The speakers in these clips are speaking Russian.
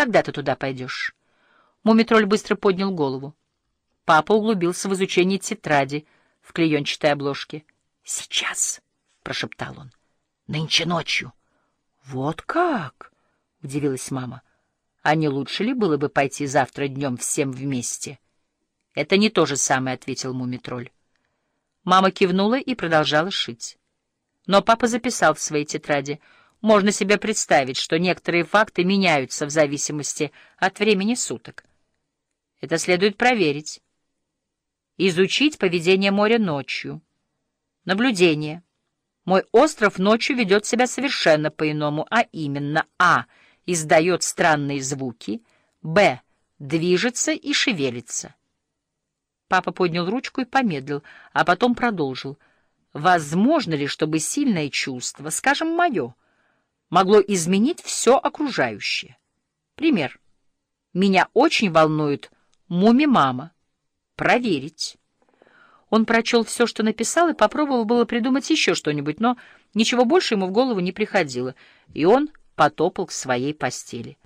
Когда ты туда пойдешь? Мумитроль быстро поднял голову. Папа углубился в изучение тетради в клеенчатой обложке. «Сейчас!» — прошептал он. «Нынче ночью». «Вот как?» — удивилась мама. «А не лучше ли было бы пойти завтра днем всем вместе?» «Это не то же самое», — ответил Мумитроль. Мама кивнула и продолжала шить. Но папа записал в своей тетради. Можно себе представить, что некоторые факты меняются в зависимости от времени суток. Это следует проверить. Изучить поведение моря ночью. Наблюдение. Мой остров ночью ведет себя совершенно по-иному, а именно А. Издает странные звуки, Б. Движется и шевелится. Папа поднял ручку и помедлил, а потом продолжил. Возможно ли, чтобы сильное чувство, скажем, мое, могло изменить все окружающее? Пример. Меня очень волнует муми-мама. Проверить. Он прочел все, что написал, и попробовал было придумать еще что-нибудь, но ничего больше ему в голову не приходило, и он потопал к своей постели.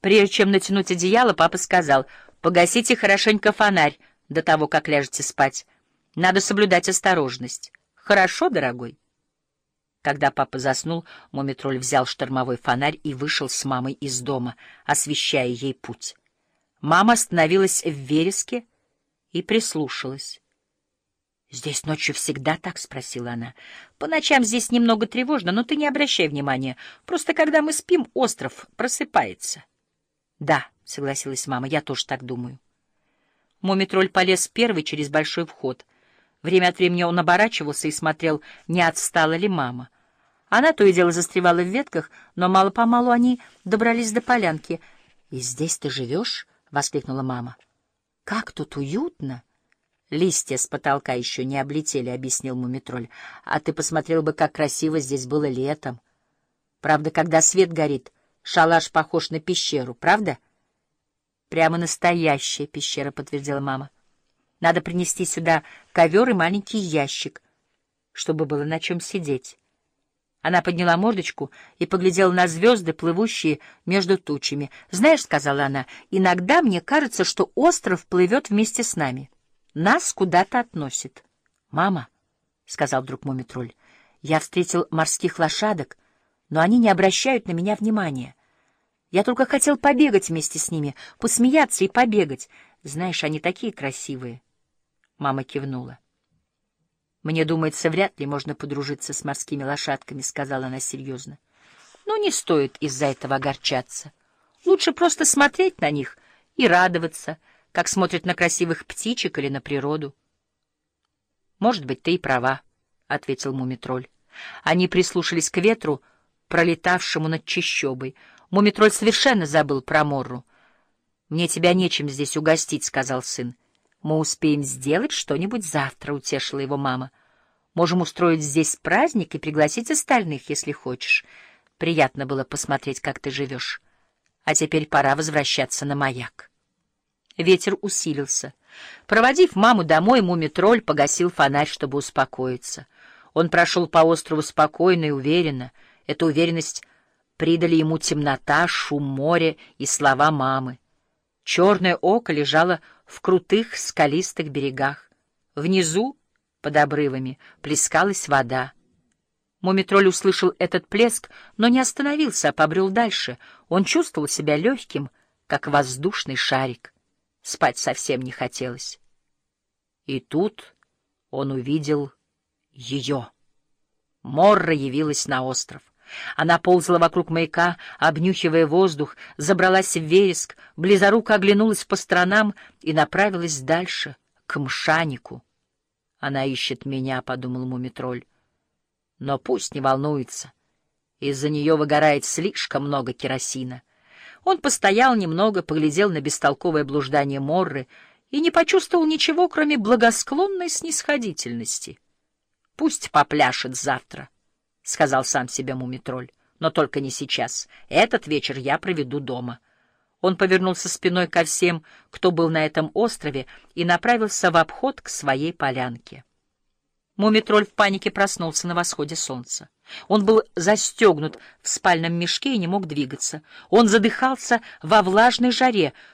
Прежде чем натянуть одеяло, папа сказал, «Погасите хорошенько фонарь, до того, как ляжете спать. Надо соблюдать осторожность. Хорошо, дорогой?» Когда папа заснул, Мумитроль взял штормовой фонарь и вышел с мамой из дома, освещая ей путь. Мама остановилась в вереске и прислушалась. «Здесь ночью всегда так?» — спросила она. «По ночам здесь немного тревожно, но ты не обращай внимания. Просто когда мы спим, остров просыпается». «Да», — согласилась мама, — «я тоже так думаю». Мумитроль полез первый через большой вход. Время от времени он оборачивался и смотрел, не отстала ли мама. Она то и дело застревала в ветках, но мало-помалу они добрались до полянки. — И здесь ты живешь? — воскликнула мама. — Как тут уютно! Листья с потолка еще не облетели, — объяснил Мумитроль. — А ты посмотрел бы, как красиво здесь было летом. Правда, когда свет горит, шалаш похож на пещеру, правда? — Прямо настоящая пещера, — подтвердила мама. Надо принести сюда ковер и маленький ящик, чтобы было на чем сидеть. Она подняла мордочку и поглядела на звезды, плывущие между тучами. «Знаешь, — сказала она, — иногда мне кажется, что остров плывет вместе с нами. Нас куда-то относит». «Мама, — сказал вдруг Мумитроль, — я встретил морских лошадок, но они не обращают на меня внимания». Я только хотел побегать вместе с ними, посмеяться и побегать. Знаешь, они такие красивые. Мама кивнула. «Мне думается, вряд ли можно подружиться с морскими лошадками», — сказала она серьезно. «Но не стоит из-за этого огорчаться. Лучше просто смотреть на них и радоваться, как смотрят на красивых птичек или на природу». «Может быть, ты и права», — ответил Мумитроль. Они прислушались к ветру, пролетавшему над чащобой — Мумитроль совершенно забыл про Морру. «Мне тебя нечем здесь угостить», — сказал сын. «Мы успеем сделать что-нибудь завтра», — утешила его мама. «Можем устроить здесь праздник и пригласить остальных, если хочешь. Приятно было посмотреть, как ты живешь. А теперь пора возвращаться на маяк». Ветер усилился. Проводив маму домой, Мумитроль погасил фонарь, чтобы успокоиться. Он прошел по острову спокойно и уверенно. Эта уверенность придали ему темнота, шум моря и слова мамы. Черное око лежало в крутых скалистых берегах. Внизу, под обрывами, плескалась вода. Мумитроль услышал этот плеск, но не остановился, а побрел дальше. Он чувствовал себя легким, как воздушный шарик. Спать совсем не хотелось. И тут он увидел ее. Морра явилась на остров. Она ползала вокруг маяка, обнюхивая воздух, забралась в вереск, близоруко оглянулась по сторонам и направилась дальше, к мшанику. «Она ищет меня», — подумал Мумитроль. «Но пусть не волнуется. Из-за нее выгорает слишком много керосина». Он постоял немного, поглядел на бестолковое блуждание Морры и не почувствовал ничего, кроме благосклонной снисходительности. «Пусть попляшет завтра». — сказал сам себе Мумитроль. — Но только не сейчас. Этот вечер я проведу дома. Он повернулся спиной ко всем, кто был на этом острове, и направился в обход к своей полянке. Мумитроль в панике проснулся на восходе солнца. Он был застегнут в спальном мешке и не мог двигаться. Он задыхался во влажной жаре,